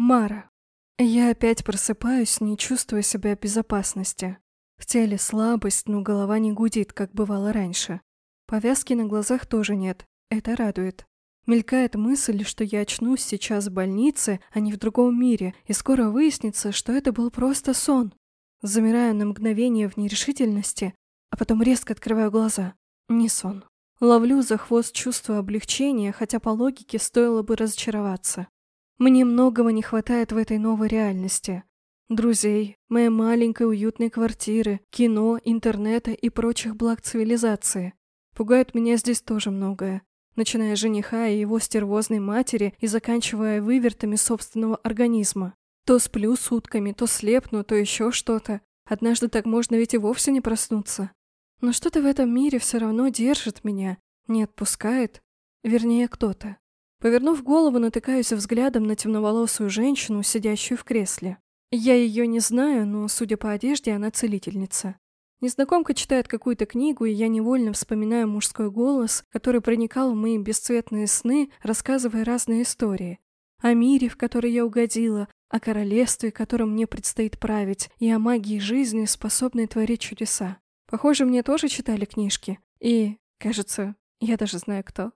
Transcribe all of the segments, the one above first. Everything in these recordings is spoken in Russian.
Мара. Я опять просыпаюсь, не чувствуя себя в безопасности. В теле слабость, но голова не гудит, как бывало раньше. Повязки на глазах тоже нет. Это радует. Мелькает мысль, что я очнусь сейчас в больнице, а не в другом мире, и скоро выяснится, что это был просто сон. Замираю на мгновение в нерешительности, а потом резко открываю глаза. Не сон. Ловлю за хвост чувство облегчения, хотя по логике стоило бы разочароваться. Мне многого не хватает в этой новой реальности. Друзей, моей маленькой уютной квартиры, кино, интернета и прочих благ цивилизации. Пугает меня здесь тоже многое начиная с жениха и его стервозной матери и заканчивая вывертами собственного организма. То сплю сутками, то слепну, то еще что-то. Однажды так можно ведь и вовсе не проснуться. Но что-то в этом мире все равно держит меня, не отпускает. Вернее, кто-то. Повернув голову, натыкаюсь взглядом на темноволосую женщину, сидящую в кресле. Я ее не знаю, но, судя по одежде, она целительница. Незнакомка читает какую-то книгу, и я невольно вспоминаю мужской голос, который проникал в мои бесцветные сны, рассказывая разные истории. О мире, в который я угодила, о королевстве, которым мне предстоит править, и о магии жизни, способной творить чудеса. Похоже, мне тоже читали книжки. И, кажется, я даже знаю кто.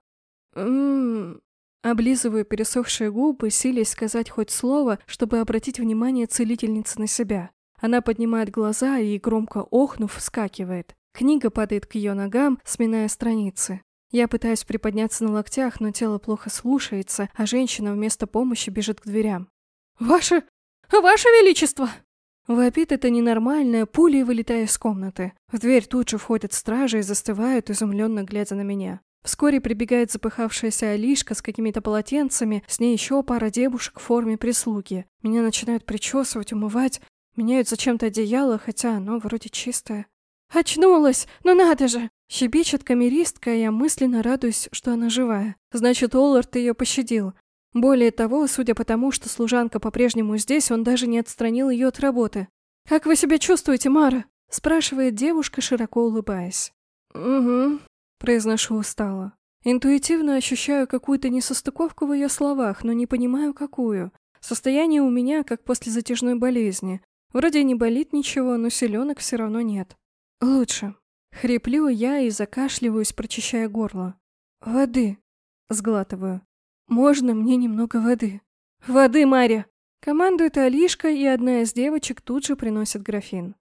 Ммм... Облизываю пересохшие губы, силясь сказать хоть слово, чтобы обратить внимание целительницы на себя. Она поднимает глаза и, громко охнув, вскакивает. Книга падает к ее ногам, сминая страницы. Я пытаюсь приподняться на локтях, но тело плохо слушается, а женщина вместо помощи бежит к дверям. «Ваше... Ваше Величество!» Вопит это ненормальное, пулей вылетая из комнаты. В дверь тут же входят стражи и застывают, изумленно глядя на меня. Вскоре прибегает запыхавшаяся Алишка с какими-то полотенцами, с ней еще пара девушек в форме прислуги. Меня начинают причесывать, умывать, Меняют зачем-то одеяло, хотя оно вроде чистое. «Очнулась! Ну надо же!» Щебечет камеристка, я мысленно радуюсь, что она живая. Значит, Оллард ее пощадил. Более того, судя по тому, что служанка по-прежнему здесь, он даже не отстранил ее от работы. «Как вы себя чувствуете, Мара?» спрашивает девушка, широко улыбаясь. «Угу», произношу устало. Интуитивно ощущаю какую-то несостыковку в ее словах, но не понимаю, какую. Состояние у меня, как после затяжной болезни. Вроде не болит ничего, но селенок все равно нет. Лучше. Хриплю я и закашливаюсь, прочищая горло. Воды. Сглатываю. Можно мне немного воды? Воды, Мария! Командует Алишка, и одна из девочек тут же приносит графин.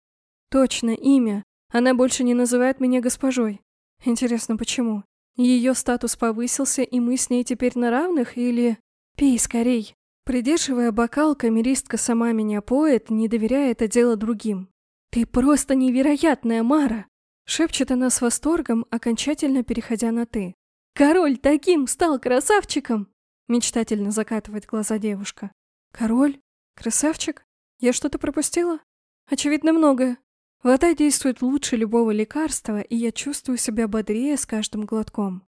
Точно, имя. Она больше не называет меня госпожой. Интересно, почему? Ее статус повысился, и мы с ней теперь на равных, или... Пей скорей. Придерживая бокал, камеристка сама меня поет, не доверяя это дело другим. «Ты просто невероятная, Мара!» Шепчет она с восторгом, окончательно переходя на «ты». «Король таким стал красавчиком!» Мечтательно закатывает глаза девушка. «Король? Красавчик? Я что-то пропустила?» «Очевидно, многое. Вода действует лучше любого лекарства, и я чувствую себя бодрее с каждым глотком.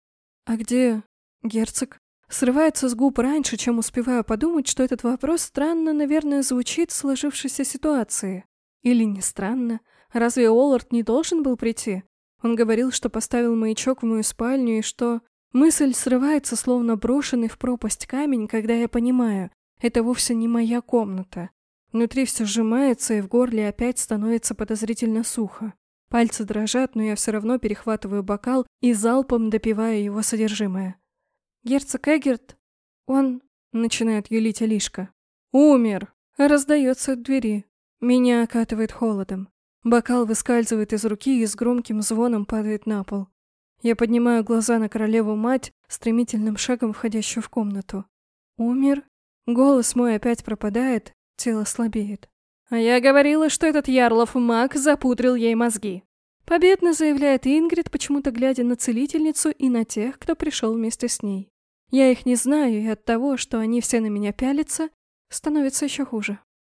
А где герцог?» Срывается с губ раньше, чем успеваю подумать, что этот вопрос странно, наверное, звучит в сложившейся ситуации. Или не странно. Разве Оллард не должен был прийти? Он говорил, что поставил маячок в мою спальню и что... Мысль срывается, словно брошенный в пропасть камень, когда я понимаю, это вовсе не моя комната. Внутри все сжимается, и в горле опять становится подозрительно сухо. Пальцы дрожат, но я все равно перехватываю бокал и залпом допиваю его содержимое. Герцог Эгерт, он...» — начинает юлить Алишка. «Умер!» — раздается от двери. Меня окатывает холодом. Бокал выскальзывает из руки и с громким звоном падает на пол. Я поднимаю глаза на королеву-мать, стремительным шагом входящую в комнату. «Умер?» Голос мой опять пропадает, тело слабеет. А я говорила, что этот Ярлов маг запудрил ей мозги. Победно заявляет Ингрид, почему-то глядя на целительницу и на тех, кто пришел вместе с ней. Я их не знаю, и от того, что они все на меня пялятся, становится еще хуже.